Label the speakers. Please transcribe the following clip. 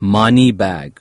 Speaker 1: money bag.